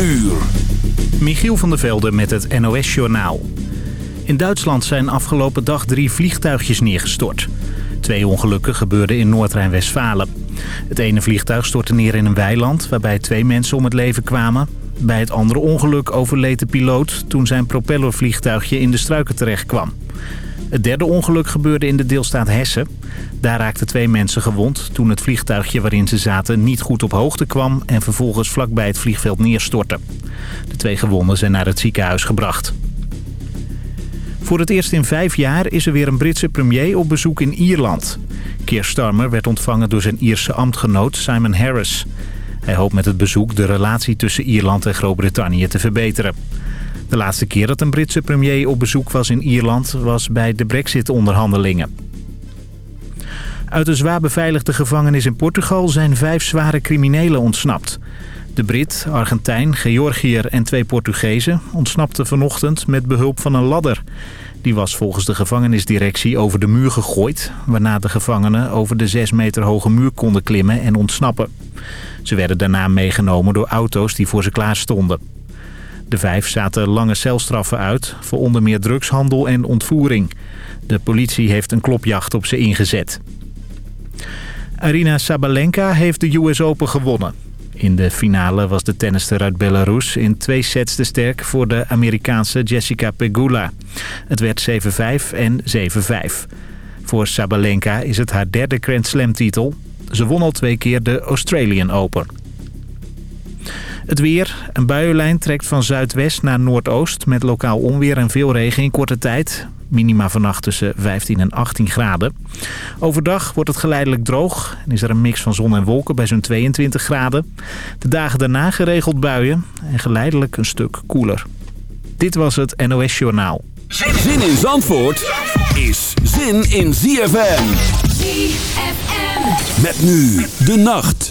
uur. Michiel van der Velde met het NOS-journaal. In Duitsland zijn afgelopen dag drie vliegtuigjes neergestort. Twee ongelukken gebeurden in Noord-Rijn-Westfalen. Het ene vliegtuig stortte neer in een weiland waarbij twee mensen om het leven kwamen. Bij het andere ongeluk overleed de piloot toen zijn propellervliegtuigje in de struiken terecht kwam. Het derde ongeluk gebeurde in de deelstaat Hessen. Daar raakten twee mensen gewond toen het vliegtuigje waarin ze zaten niet goed op hoogte kwam... en vervolgens vlakbij het vliegveld neerstortte. De twee gewonden zijn naar het ziekenhuis gebracht. Voor het eerst in vijf jaar is er weer een Britse premier op bezoek in Ierland. Keir Starmer werd ontvangen door zijn Ierse ambtgenoot Simon Harris. Hij hoopt met het bezoek de relatie tussen Ierland en Groot-Brittannië te verbeteren. De laatste keer dat een Britse premier op bezoek was in Ierland was bij de brexit-onderhandelingen. Uit een zwaar beveiligde gevangenis in Portugal zijn vijf zware criminelen ontsnapt. De Brit, Argentijn, Georgiër en twee Portugezen ontsnapten vanochtend met behulp van een ladder. Die was volgens de gevangenisdirectie over de muur gegooid... waarna de gevangenen over de zes meter hoge muur konden klimmen en ontsnappen. Ze werden daarna meegenomen door auto's die voor ze klaar stonden. De vijf zaten lange celstraffen uit voor onder meer drugshandel en ontvoering. De politie heeft een klopjacht op ze ingezet. Arina Sabalenka heeft de US Open gewonnen. In de finale was de tennister uit Belarus in twee sets te sterk voor de Amerikaanse Jessica Pegula. Het werd 7-5 en 7-5. Voor Sabalenka is het haar derde Grand Slam titel. Ze won al twee keer de Australian Open. Het weer. Een buienlijn trekt van zuidwest naar noordoost... met lokaal onweer en veel regen in korte tijd. Minima vannacht tussen 15 en 18 graden. Overdag wordt het geleidelijk droog en is er een mix van zon en wolken bij zo'n 22 graden. De dagen daarna geregeld buien en geleidelijk een stuk koeler. Dit was het NOS Journaal. Zin in Zandvoort is zin in ZFM. ZFM. Met nu de nacht.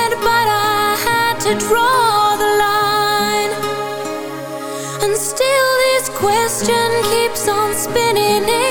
to draw the line. And still this question keeps on spinning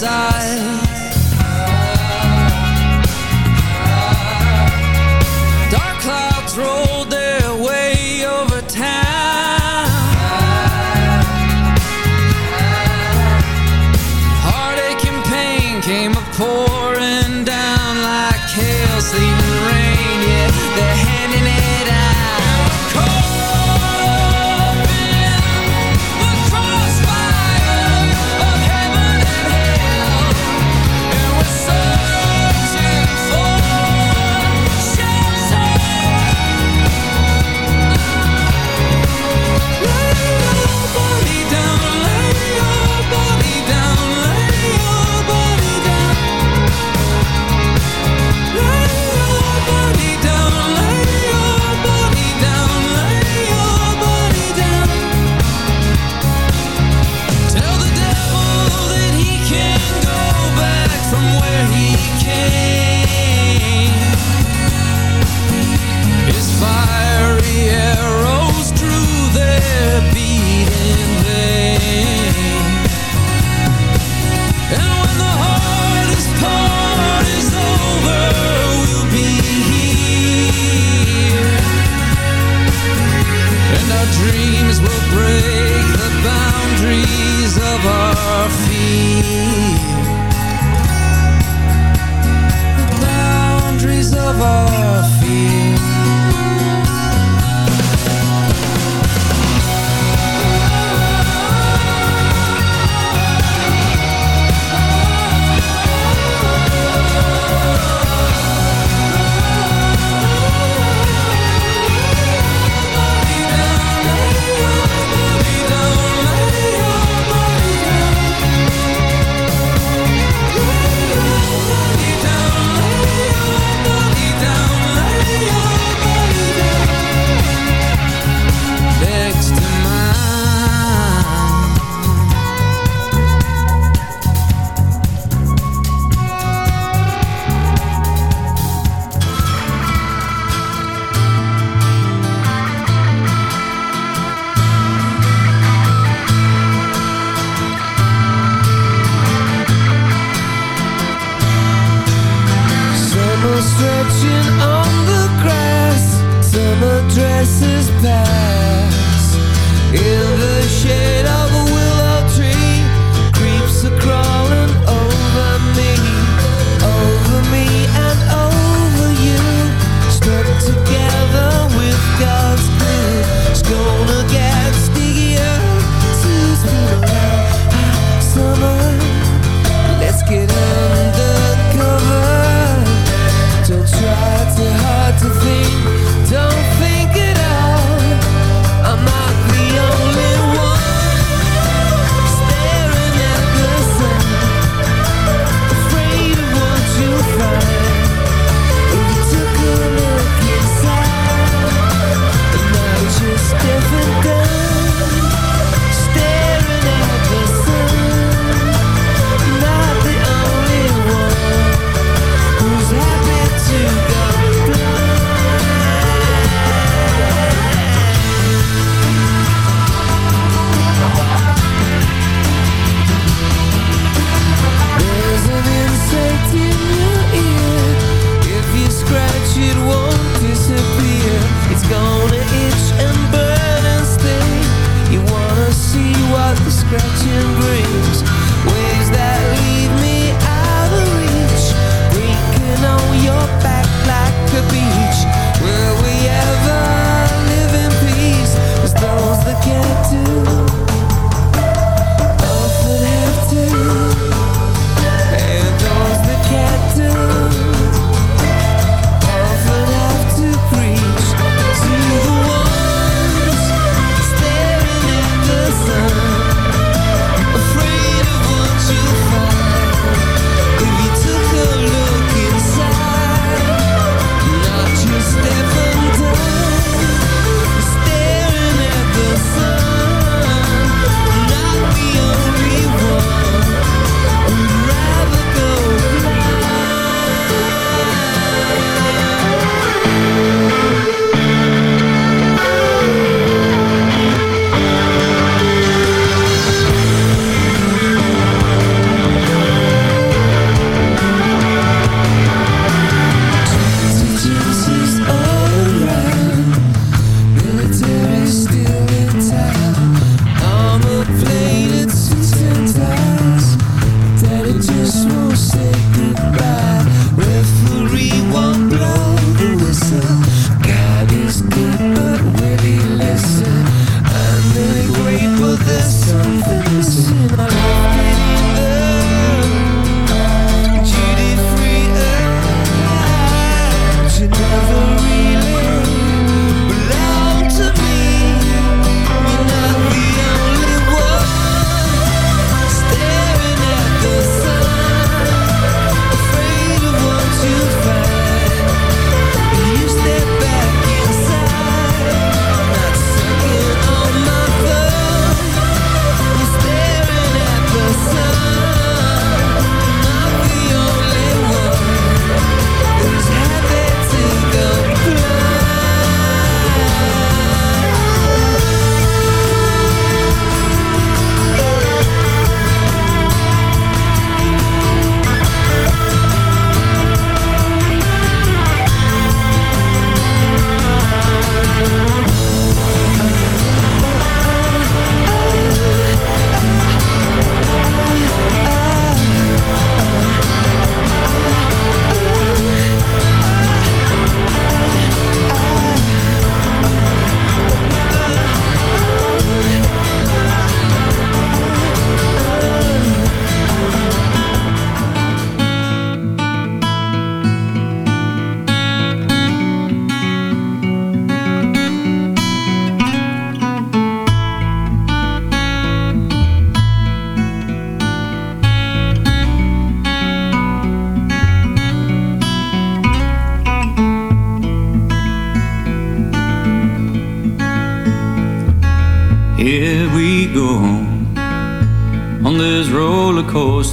side.